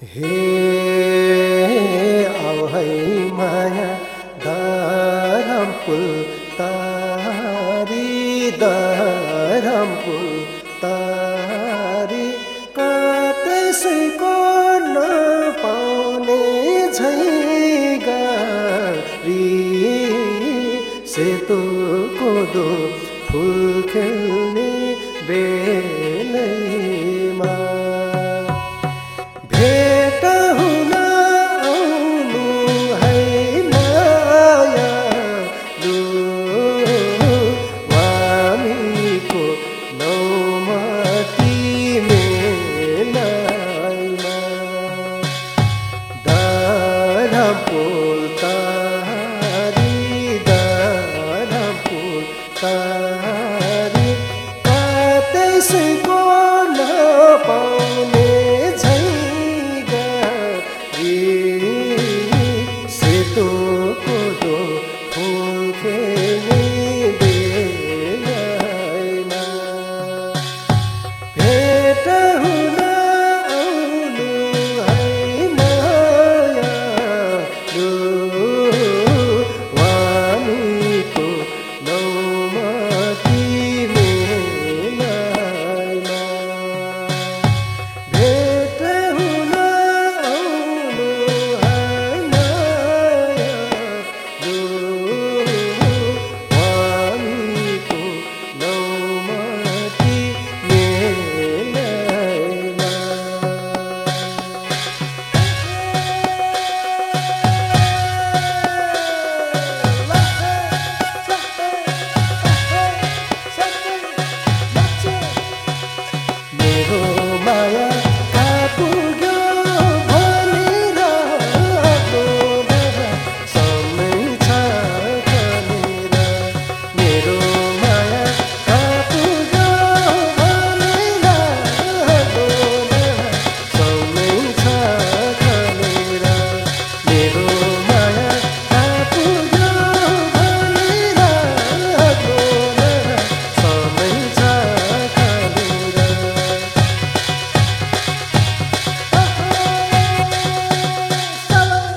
हे है माया धरम पुल तारी धरम पुल तारी कसैको नपाउने गारी सेतो कोदो फुल खेल्ने बे पु